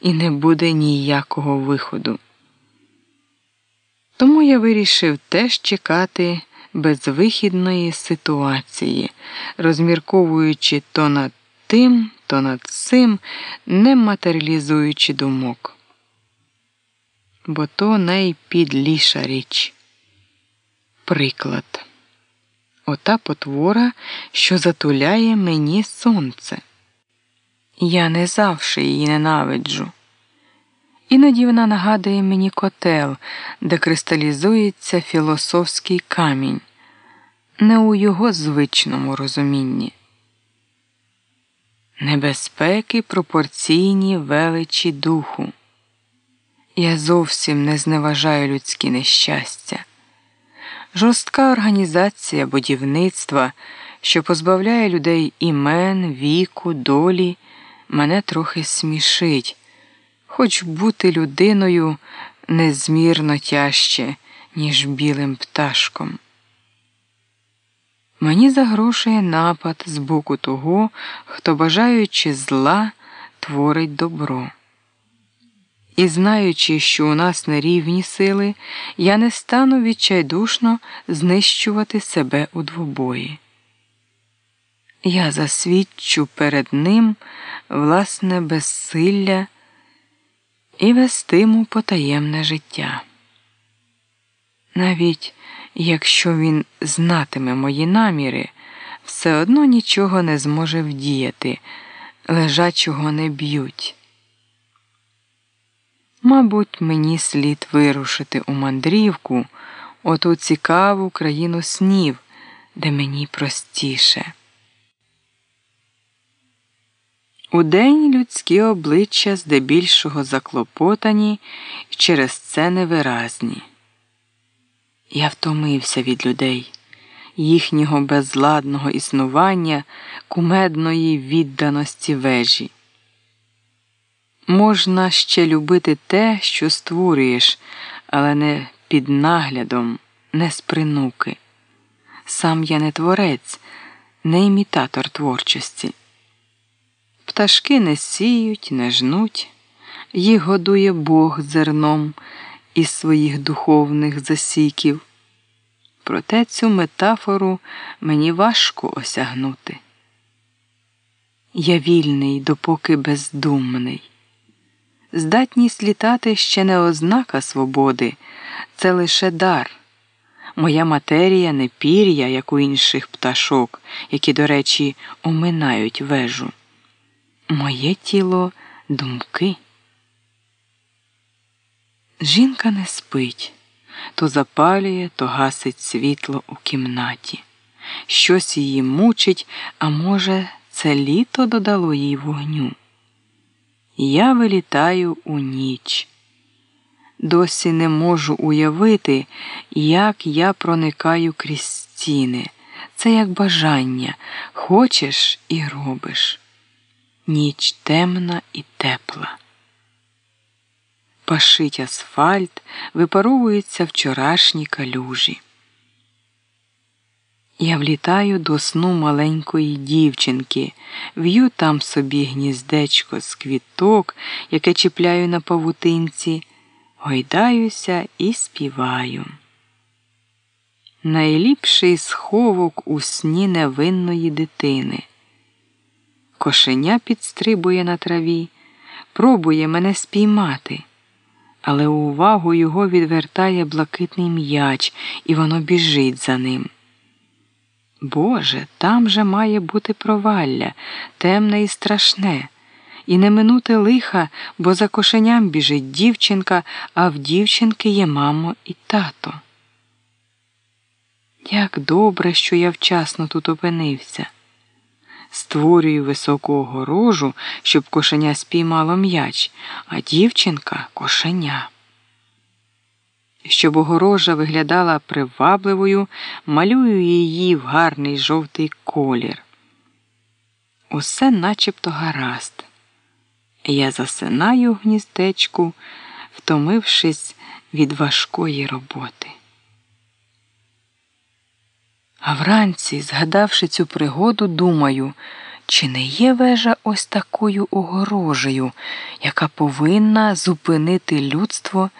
і не буде ніякого виходу. Тому я вирішив теж чекати безвихідної ситуації, розмірковуючи то над тим, то над цим, не матеріалізуючи думок. Бо то найпідліша річ. Приклад. Ота потвора, що затуляє мені сонце. Я не завжди її ненавиджу. Іноді вона нагадує мені котел, де кристалізується філософський камінь, не у його звичному розумінні. Небезпеки пропорційні величі духу. Я зовсім не зневажаю людські нещастя. Жорстка організація будівництва, що позбавляє людей імен, віку, долі, мене трохи смішить, хоч бути людиною незмірно тяжче, ніж білим пташком. Мені загрошує напад з боку того, хто, бажаючи зла, творить добро. І знаючи, що у нас нерівні сили, я не стану відчайдушно знищувати себе у двобої. Я засвідчу перед ним власне безсилля і вестиму потаємне життя. Навіть якщо він знатиме мої наміри, все одно нічого не зможе вдіяти, лежачого не б'ють. Мабуть, мені слід вирушити у мандрівку, оту цікаву країну снів, де мені простіше. Удень людські обличчя здебільшого заклопотані і через це невиразні. Я втомився від людей, їхнього безладного існування, кумедної відданості вежі. Можна ще любити те, що створюєш, але не під наглядом, не з принуки. Сам я не творець, не імітатор творчості. Пташки не сіють, не жнуть, їх годує Бог зерном із своїх духовних засіків. Проте цю метафору мені важко осягнути. Я вільний, допоки бездумний. Здатність літати ще не ознака свободи, це лише дар. Моя матерія не пір'я, як у інших пташок, які, до речі, оминають вежу. Моє тіло думки. Жінка не спить, то запалює, то гасить світло у кімнаті. Щось її мучить, а може, це літо додало їй вогню. Я вилітаю у ніч. Досі не можу уявити, як я проникаю крізь стіни. Це як бажання хочеш і робиш. Ніч темна і тепла. Пашить асфальт, випаровуються вчорашні калюжі. Я влітаю до сну маленької дівчинки, в'ю там собі гніздечко з квіток, яке чіпляю на павутинці, гойдаюся і співаю. Найліпший сховок у сні невинної дитини. Кошеня підстрибує на траві, пробує мене спіймати, але увагу його відвертає блакитний м'яч, і воно біжить за ним. Боже, там же має бути провалля, темне і страшне, і не минути лиха, бо за кошеням біжить дівчинка, а в дівчинки є мамо і тато. Як добре, що я вчасно тут опинився. Створюю високу огорожу, щоб кошеня спіймало м'яч, а дівчинка кошеня. Щоб огорожа виглядала привабливою, малюю її в гарний жовтий колір. Усе начебто гаразд. Я засинаю в гніздечку, втомившись від важкої роботи. А вранці, згадавши цю пригоду, думаю, Чи не є вежа ось такою огорожею, яка повинна зупинити людство